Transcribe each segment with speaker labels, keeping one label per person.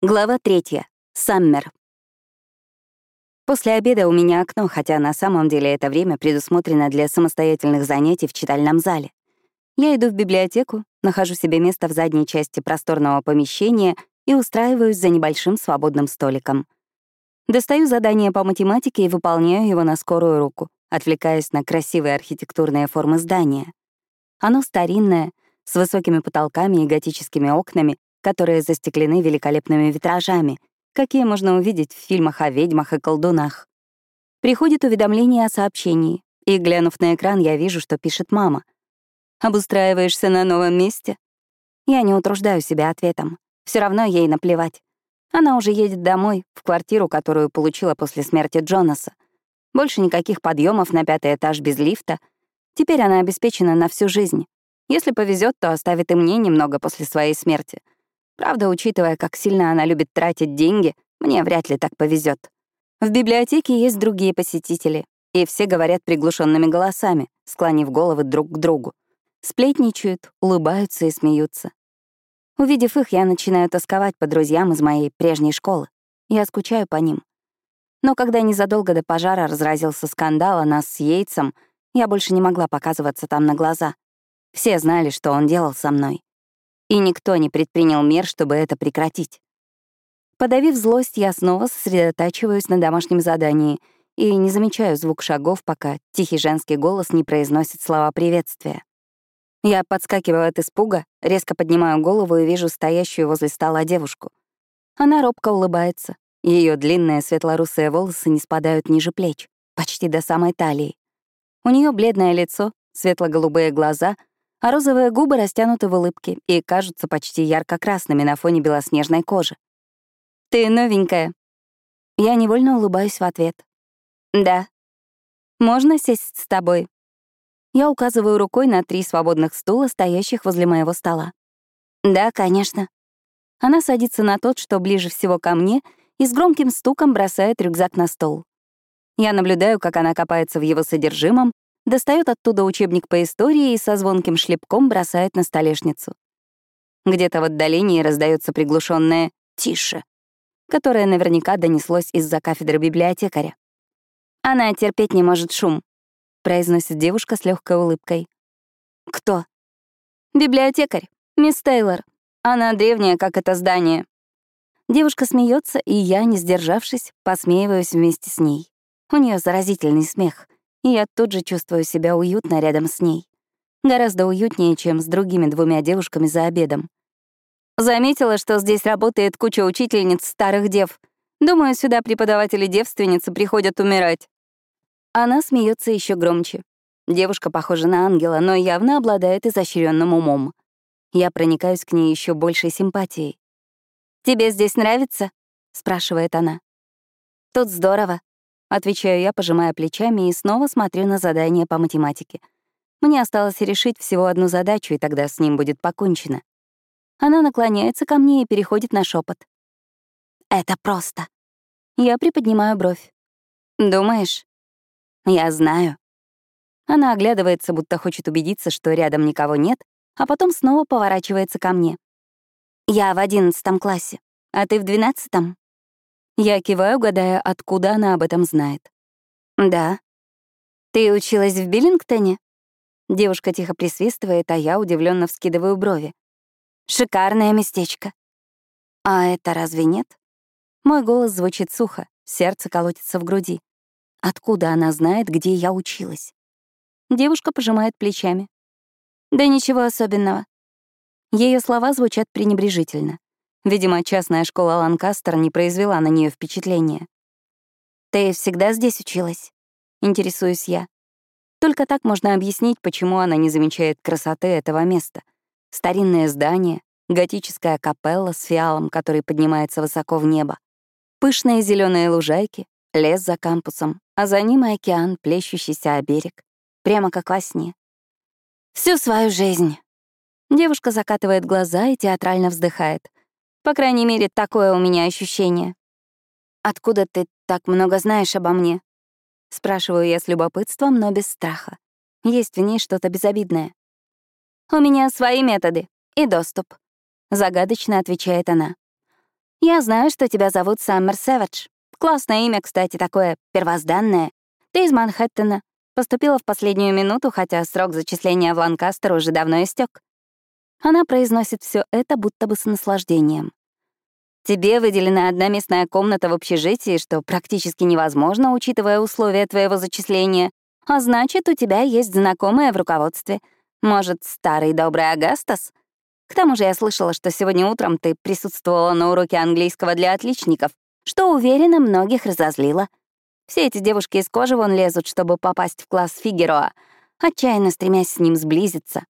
Speaker 1: Глава третья. Саммер. После обеда у меня окно, хотя на самом деле это время предусмотрено для самостоятельных занятий в читальном зале. Я иду в библиотеку, нахожу себе место в задней части просторного помещения и устраиваюсь за небольшим свободным столиком. Достаю задание по математике и выполняю его на скорую руку, отвлекаясь на красивые архитектурные формы здания. Оно старинное, с высокими потолками и готическими окнами, которые застеклены великолепными витражами, какие можно увидеть в фильмах о ведьмах и колдунах. Приходит уведомление о сообщении, и, глянув на экран, я вижу, что пишет мама. «Обустраиваешься на новом месте?» Я не утруждаю себя ответом. Все равно ей наплевать. Она уже едет домой, в квартиру, которую получила после смерти Джонаса. Больше никаких подъемов на пятый этаж без лифта. Теперь она обеспечена на всю жизнь. Если повезет, то оставит и мне немного после своей смерти — Правда, учитывая, как сильно она любит тратить деньги, мне вряд ли так повезет. В библиотеке есть другие посетители, и все говорят приглушенными голосами, склонив головы друг к другу. Сплетничают, улыбаются и смеются. Увидев их, я начинаю тосковать по друзьям из моей прежней школы. Я скучаю по ним. Но когда незадолго до пожара разразился скандал о нас с Йейтсом, я больше не могла показываться там на глаза. Все знали, что он делал со мной и никто не предпринял мер, чтобы это прекратить. Подавив злость, я снова сосредотачиваюсь на домашнем задании и не замечаю звук шагов, пока тихий женский голос не произносит слова приветствия. Я подскакиваю от испуга, резко поднимаю голову и вижу стоящую возле стола девушку. Она робко улыбается. Ее длинные светлорусые волосы не спадают ниже плеч, почти до самой талии. У нее бледное лицо, светло-голубые глаза — а розовые губы растянуты в улыбке и кажутся почти ярко-красными на фоне белоснежной кожи. «Ты новенькая». Я невольно улыбаюсь в ответ. «Да». «Можно сесть с тобой?» Я указываю рукой на три свободных стула, стоящих возле моего стола. «Да, конечно». Она садится на тот, что ближе всего ко мне, и с громким стуком бросает рюкзак на стол. Я наблюдаю, как она копается в его содержимом, достает оттуда учебник по истории и со звонким шлепком бросает на столешницу. Где-то в отдалении раздается приглушенное «тише», которое наверняка донеслось из-за кафедры библиотекаря. «Она терпеть не может шум», — произносит девушка с легкой улыбкой. «Кто?» «Библиотекарь, мисс Тейлор. Она древняя, как это здание». Девушка смеется, и я, не сдержавшись, посмеиваюсь вместе с ней. У нее заразительный смех — и я тут же чувствую себя уютно рядом с ней. Гораздо уютнее, чем с другими двумя девушками за обедом. Заметила, что здесь работает куча учительниц старых дев. Думаю, сюда преподаватели-девственницы приходят умирать. Она смеется еще громче. Девушка похожа на ангела, но явно обладает изощренным умом. Я проникаюсь к ней еще большей симпатией. «Тебе здесь нравится?» — спрашивает она. «Тут здорово. Отвечаю я, пожимая плечами, и снова смотрю на задание по математике. Мне осталось решить всего одну задачу, и тогда с ним будет покончено. Она наклоняется ко мне и переходит на шепот. «Это просто». Я приподнимаю бровь. «Думаешь?» «Я знаю». Она оглядывается, будто хочет убедиться, что рядом никого нет, а потом снова поворачивается ко мне. «Я в одиннадцатом классе, а ты в двенадцатом?» Я киваю, гадая, откуда она об этом знает. «Да». «Ты училась в Биллингтоне?» Девушка тихо присвистывает, а я удивленно вскидываю брови. «Шикарное местечко». «А это разве нет?» Мой голос звучит сухо, сердце колотится в груди. Откуда она знает, где я училась? Девушка пожимает плечами. «Да ничего особенного». Ее слова звучат пренебрежительно. Видимо, частная школа Ланкастер не произвела на нее впечатления. «Ты всегда здесь училась?» — интересуюсь я. Только так можно объяснить, почему она не замечает красоты этого места. Старинное здание, готическая капелла с фиалом, который поднимается высоко в небо, пышные зеленые лужайки, лес за кампусом, а за ним и океан, плещущийся о берег, прямо как во сне. Всю свою жизнь. Девушка закатывает глаза и театрально вздыхает. По крайней мере, такое у меня ощущение. «Откуда ты так много знаешь обо мне?» Спрашиваю я с любопытством, но без страха. Есть в ней что-то безобидное. «У меня свои методы и доступ», — загадочно отвечает она. «Я знаю, что тебя зовут Саммер Сэвидж. Классное имя, кстати, такое первозданное. Ты из Манхэттена. Поступила в последнюю минуту, хотя срок зачисления в Ланкастер уже давно истек. Она произносит все это будто бы с наслаждением. Тебе выделена одна местная комната в общежитии, что практически невозможно, учитывая условия твоего зачисления. А значит, у тебя есть знакомая в руководстве. Может, старый добрый Агастас? К тому же я слышала, что сегодня утром ты присутствовала на уроке английского для отличников, что, уверена, многих разозлило. Все эти девушки из кожи вон лезут, чтобы попасть в класс Фигероа, отчаянно стремясь с ним сблизиться.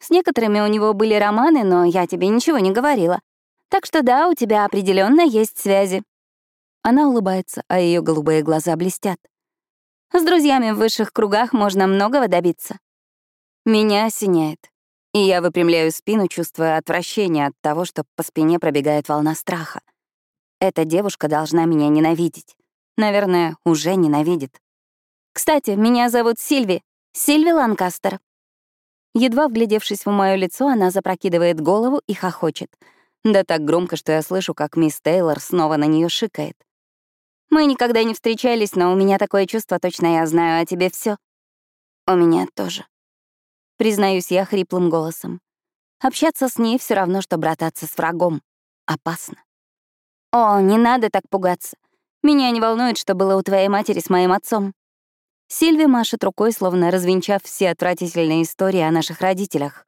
Speaker 1: С некоторыми у него были романы, но я тебе ничего не говорила. Так что да, у тебя определенно есть связи. Она улыбается, а ее голубые глаза блестят. С друзьями в высших кругах можно многого добиться. Меня осеняет, и я выпрямляю спину, чувствуя отвращение от того, что по спине пробегает волна страха. Эта девушка должна меня ненавидеть. Наверное, уже ненавидит. Кстати, меня зовут Сильви. Сильви Ланкастер. Едва вглядевшись в мое лицо, она запрокидывает голову и хохочет — да так громко, что я слышу, как мисс Тейлор снова на нее шикает. Мы никогда не встречались, но у меня такое чувство, точно я знаю о тебе все. У меня тоже. Признаюсь я хриплым голосом. Общаться с ней все равно, что брататься с врагом. Опасно. О, не надо так пугаться. Меня не волнует, что было у твоей матери с моим отцом. Сильви машет рукой, словно развенчав все отвратительные истории о наших родителях.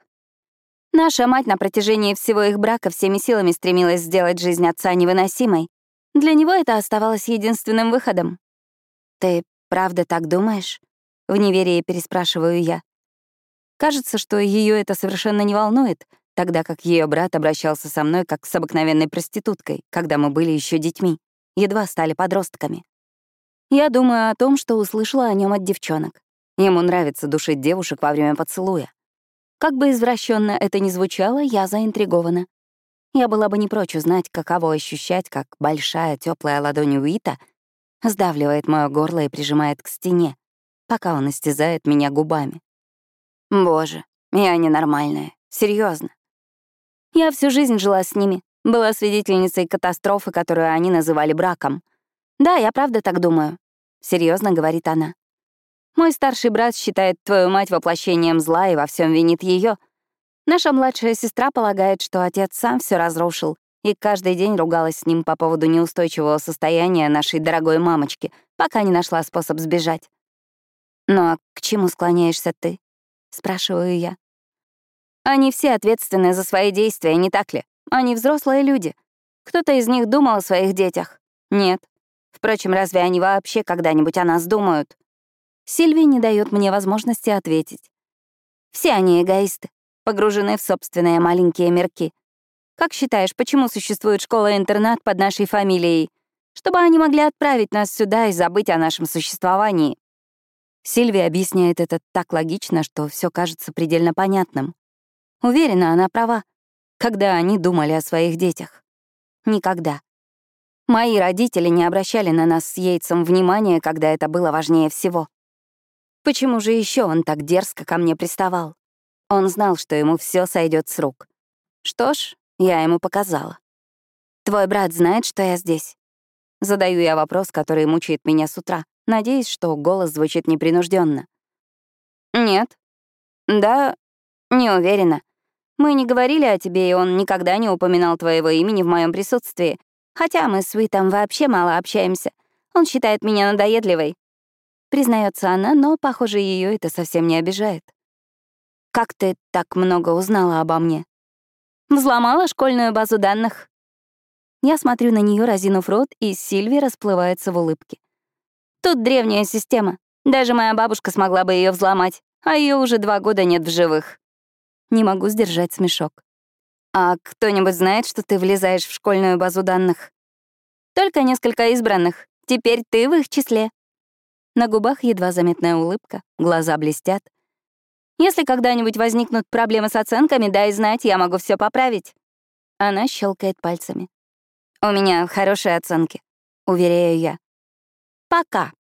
Speaker 1: Наша мать на протяжении всего их брака всеми силами стремилась сделать жизнь отца невыносимой. Для него это оставалось единственным выходом. «Ты правда так думаешь?» — в неверии переспрашиваю я. Кажется, что ее это совершенно не волнует, тогда как ее брат обращался со мной как с обыкновенной проституткой, когда мы были еще детьми, едва стали подростками. Я думаю о том, что услышала о нем от девчонок. Ему нравится душить девушек во время поцелуя. Как бы извращенно это ни звучало, я заинтригована. Я была бы не прочь узнать, каково ощущать, как большая теплая ладонь Уита сдавливает мое горло и прижимает к стене, пока он истязает меня губами. Боже, я ненормальная, серьезно. Я всю жизнь жила с ними, была свидетельницей катастрофы, которую они называли браком. Да, я правда так думаю, серьезно говорит она. Мой старший брат считает твою мать воплощением зла и во всем винит ее. Наша младшая сестра полагает, что отец сам все разрушил, и каждый день ругалась с ним по поводу неустойчивого состояния нашей дорогой мамочки, пока не нашла способ сбежать. «Ну а к чему склоняешься ты?» — спрашиваю я. «Они все ответственны за свои действия, не так ли? Они взрослые люди. Кто-то из них думал о своих детях? Нет. Впрочем, разве они вообще когда-нибудь о нас думают?» Сильви не дает мне возможности ответить. Все они эгоисты, погружены в собственные маленькие мирки. Как считаешь, почему существует школа-интернат под нашей фамилией? Чтобы они могли отправить нас сюда и забыть о нашем существовании. Сильви объясняет это так логично, что все кажется предельно понятным. Уверена, она права. Когда они думали о своих детях? Никогда. Мои родители не обращали на нас с Яйцем внимания, когда это было важнее всего. Почему же еще он так дерзко ко мне приставал? Он знал, что ему все сойдет с рук. Что ж, я ему показала. «Твой брат знает, что я здесь?» Задаю я вопрос, который мучает меня с утра, надеясь, что голос звучит непринужденно. «Нет». «Да, не уверена. Мы не говорили о тебе, и он никогда не упоминал твоего имени в моем присутствии. Хотя мы с Уитом вообще мало общаемся. Он считает меня надоедливой, Признается она, но, похоже, ее это совсем не обижает. «Как ты так много узнала обо мне?» «Взломала школьную базу данных». Я смотрю на нее, разинув рот, и Сильви расплывается в улыбке. «Тут древняя система. Даже моя бабушка смогла бы ее взломать, а ее уже два года нет в живых». Не могу сдержать смешок. «А кто-нибудь знает, что ты влезаешь в школьную базу данных?» «Только несколько избранных. Теперь ты в их числе». На губах едва заметная улыбка, глаза блестят. «Если когда-нибудь возникнут проблемы с оценками, дай знать, я могу все поправить». Она щелкает пальцами. «У меня хорошие оценки», — уверяю я. «Пока».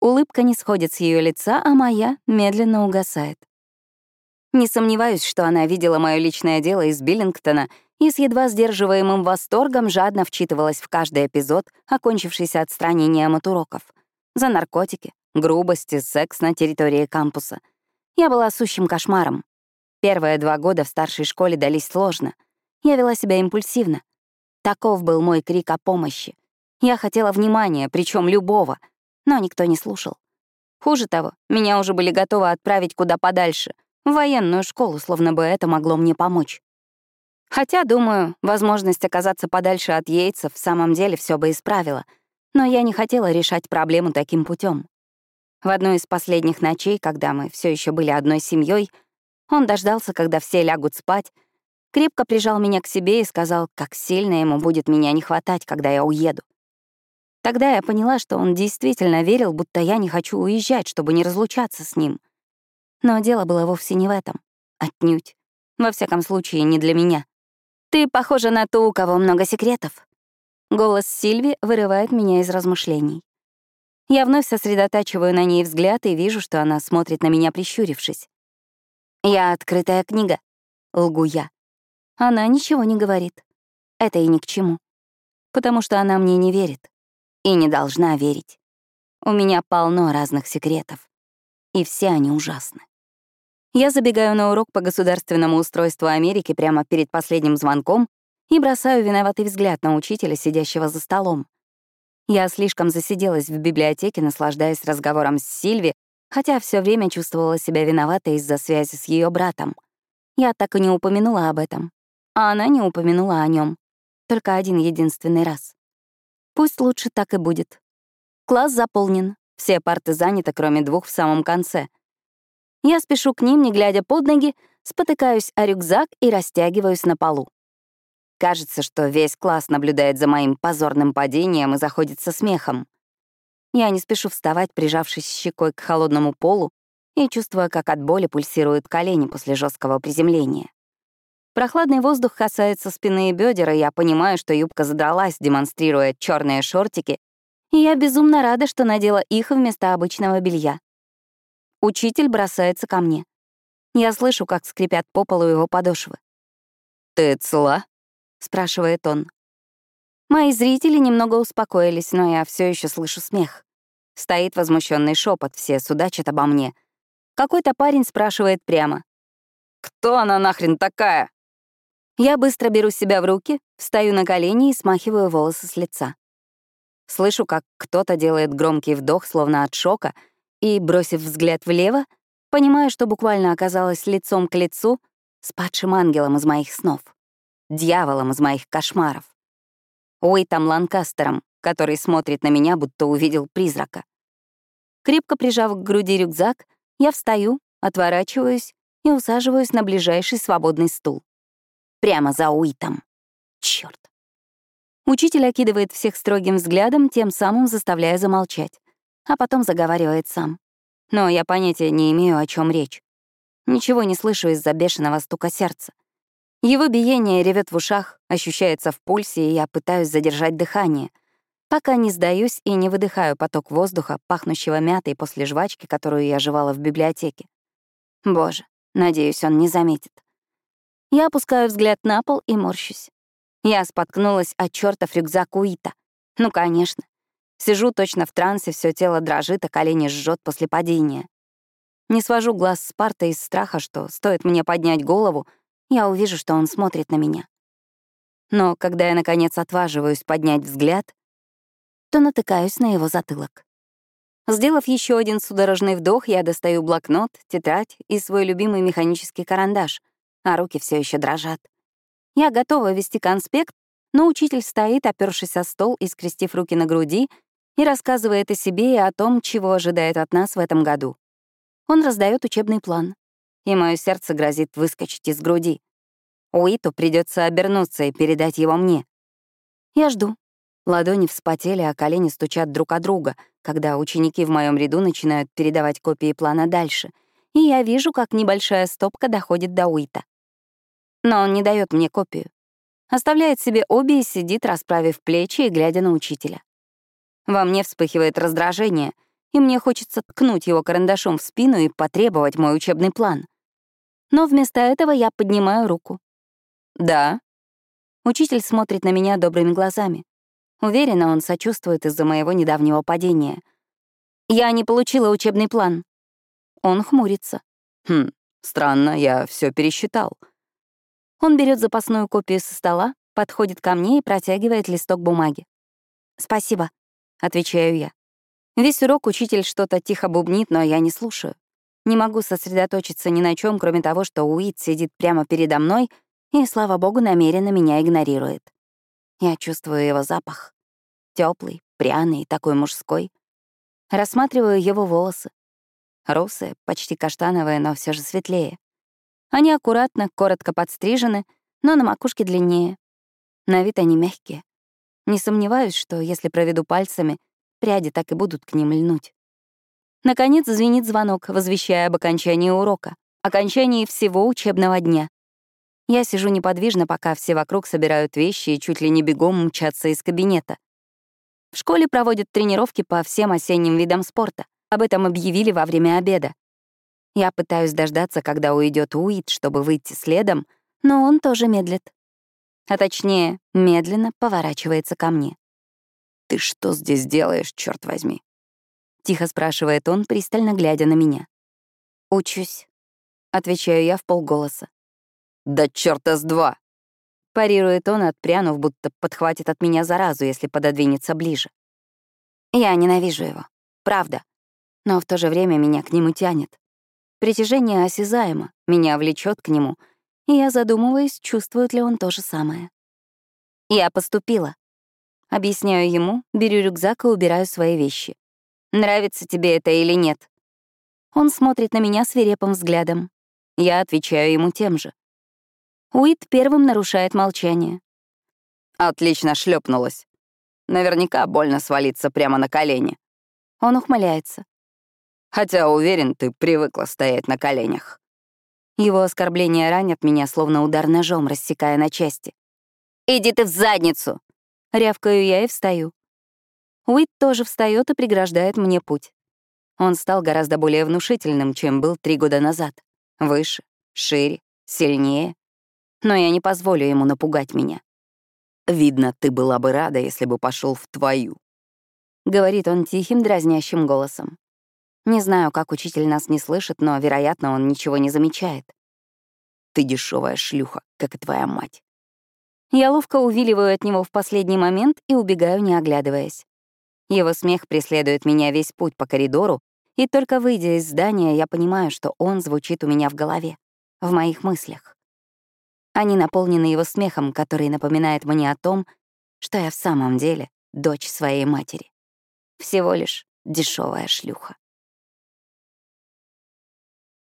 Speaker 1: Улыбка не сходит с ее лица, а моя медленно угасает. Не сомневаюсь, что она видела мое личное дело из Биллингтона и с едва сдерживаемым восторгом жадно вчитывалась в каждый эпизод, окончившийся отстранением от уроков. За наркотики, грубости, секс на территории кампуса. Я была сущим кошмаром. Первые два года в старшей школе дались сложно. Я вела себя импульсивно. Таков был мой крик о помощи. Я хотела внимания, причем любого, но никто не слушал. Хуже того, меня уже были готовы отправить куда подальше, в военную школу, словно бы это могло мне помочь. Хотя, думаю, возможность оказаться подальше от яйца в самом деле все бы исправила, но я не хотела решать проблему таким путем. В одну из последних ночей, когда мы все еще были одной семьей, он дождался, когда все лягут спать, крепко прижал меня к себе и сказал, как сильно ему будет меня не хватать, когда я уеду. Тогда я поняла, что он действительно верил, будто я не хочу уезжать, чтобы не разлучаться с ним. Но дело было вовсе не в этом. Отнюдь. Во всяком случае, не для меня. «Ты похожа на ту, у кого много секретов». Голос Сильви вырывает меня из размышлений. Я вновь сосредотачиваю на ней взгляд и вижу, что она смотрит на меня, прищурившись. «Я открытая книга», — лгу я. Она ничего не говорит. Это и ни к чему. Потому что она мне не верит. И не должна верить. У меня полно разных секретов. И все они ужасны. Я забегаю на урок по государственному устройству Америки прямо перед последним звонком и бросаю виноватый взгляд на учителя, сидящего за столом. Я слишком засиделась в библиотеке, наслаждаясь разговором с Сильви, хотя все время чувствовала себя виноватой из-за связи с ее братом. Я так и не упомянула об этом, а она не упомянула о нем. Только один единственный раз. Пусть лучше так и будет. Класс заполнен, все парты заняты, кроме двух в самом конце. Я спешу к ним, не глядя под ноги, спотыкаюсь о рюкзак и растягиваюсь на полу. Кажется, что весь класс наблюдает за моим позорным падением и заходит со смехом. Я не спешу вставать, прижавшись щекой к холодному полу и чувствуя, как от боли пульсируют колени после жесткого приземления. Прохладный воздух касается спины и бедер, и я понимаю, что юбка задралась, демонстрируя черные шортики, и я безумно рада, что надела их вместо обычного белья. Учитель бросается ко мне. Я слышу, как скрипят по полу его подошвы. «Ты цела?» — спрашивает он. Мои зрители немного успокоились, но я все еще слышу смех. Стоит возмущенный шепот, все судачат обо мне. Какой-то парень спрашивает прямо. «Кто она нахрен такая?» Я быстро беру себя в руки, встаю на колени и смахиваю волосы с лица. Слышу, как кто-то делает громкий вдох, словно от шока, и, бросив взгляд влево, понимаю, что буквально оказалась лицом к лицу с падшим ангелом из моих снов, дьяволом из моих кошмаров. Уэйтом Ланкастером, который смотрит на меня, будто увидел призрака. Крепко прижав к груди рюкзак, я встаю, отворачиваюсь и усаживаюсь на ближайший свободный стул. Прямо за Уитом. Чёрт. Учитель окидывает всех строгим взглядом, тем самым заставляя замолчать, а потом заговаривает сам. Но я понятия не имею, о чем речь. Ничего не слышу из-за бешеного стука сердца. Его биение ревет в ушах, ощущается в пульсе, и я пытаюсь задержать дыхание, пока не сдаюсь и не выдыхаю поток воздуха, пахнущего мятой после жвачки, которую я жевала в библиотеке. Боже, надеюсь, он не заметит. Я опускаю взгляд на пол и морщусь. Я споткнулась от чертов рюкзак Уита. Ну, конечно. Сижу точно в трансе, все тело дрожит, а колени жжет после падения. Не свожу глаз с парты из страха, что стоит мне поднять голову, я увижу, что он смотрит на меня. Но когда я, наконец, отваживаюсь поднять взгляд, то натыкаюсь на его затылок. Сделав еще один судорожный вдох, я достаю блокнот, тетрадь и свой любимый механический карандаш, а руки все еще дрожат. Я готова вести конспект, но учитель стоит, опершись о стол и скрестив руки на груди, и рассказывает о себе и о том, чего ожидает от нас в этом году. Он раздает учебный план, и мое сердце грозит выскочить из груди. Уиту придется обернуться и передать его мне. Я жду. Ладони вспотели, а колени стучат друг о друга, когда ученики в моем ряду начинают передавать копии плана дальше, и я вижу, как небольшая стопка доходит до Уита. Но он не дает мне копию. Оставляет себе обе и сидит, расправив плечи и глядя на учителя. Во мне вспыхивает раздражение, и мне хочется ткнуть его карандашом в спину и потребовать мой учебный план. Но вместо этого я поднимаю руку. «Да». Учитель смотрит на меня добрыми глазами. Уверена, он сочувствует из-за моего недавнего падения. Я не получила учебный план. Он хмурится.
Speaker 2: Хм, странно, я все пересчитал.
Speaker 1: Он берет запасную копию со стола, подходит ко мне и протягивает листок бумаги. «Спасибо», — отвечаю я. Весь урок учитель что-то тихо бубнит, но я не слушаю. Не могу сосредоточиться ни на чем, кроме того, что Уит сидит прямо передо мной и, слава богу, намеренно меня игнорирует. Я чувствую его запах. теплый, пряный, такой мужской. Рассматриваю его волосы. Русые, почти каштановые, но все же светлее. Они аккуратно, коротко подстрижены, но на макушке длиннее. На вид они мягкие. Не сомневаюсь, что если проведу пальцами, пряди так и будут к ним льнуть. Наконец звенит звонок, возвещая об окончании урока, окончании всего учебного дня. Я сижу неподвижно, пока все вокруг собирают вещи и чуть ли не бегом мчатся из кабинета. В школе проводят тренировки по всем осенним видам спорта. Об этом объявили во время обеда. Я пытаюсь дождаться, когда уйдет Уит, чтобы выйти следом, но он тоже медлит. А точнее, медленно поворачивается ко мне.
Speaker 2: «Ты что здесь делаешь, черт возьми?»
Speaker 1: — тихо спрашивает он, пристально глядя на меня. «Учусь», — отвечаю я в полголоса.
Speaker 2: «Да черта с два!»
Speaker 1: Парирует он, отпрянув, будто подхватит от меня заразу, если пододвинется ближе. Я ненавижу его, правда. Но в то же время меня к нему тянет. Притяжение осязаемо, меня влечет к нему, и я задумываюсь, чувствует ли он то же самое. Я поступила. Объясняю ему, беру рюкзак и убираю свои вещи. Нравится тебе это или нет? Он смотрит на меня свирепым взглядом. Я отвечаю ему тем же. Уит первым нарушает молчание.
Speaker 2: Отлично шлепнулась. Наверняка больно свалиться прямо на колени.
Speaker 1: Он ухмыляется.
Speaker 2: Хотя, уверен, ты привыкла стоять на коленях.
Speaker 1: Его оскорбления ранят меня, словно удар ножом, рассекая на части. «Иди ты в задницу!» Рявкаю я и встаю. Уит тоже встает и преграждает мне путь. Он стал гораздо более внушительным, чем был три года назад. Выше, шире, сильнее но я не позволю ему напугать меня.
Speaker 2: «Видно, ты была бы рада, если бы пошел в твою», —
Speaker 1: говорит он тихим, дразнящим голосом. Не знаю, как учитель нас не слышит, но, вероятно, он ничего не замечает.
Speaker 2: «Ты дешевая шлюха, как и твоя мать».
Speaker 1: Я ловко увиливаю от него в последний момент и убегаю, не оглядываясь. Его смех преследует меня весь путь по коридору, и только выйдя из здания, я понимаю, что он звучит у меня в голове, в моих мыслях. Они наполнены его смехом, который напоминает мне о том, что я в самом деле дочь своей матери. Всего лишь дешевая шлюха.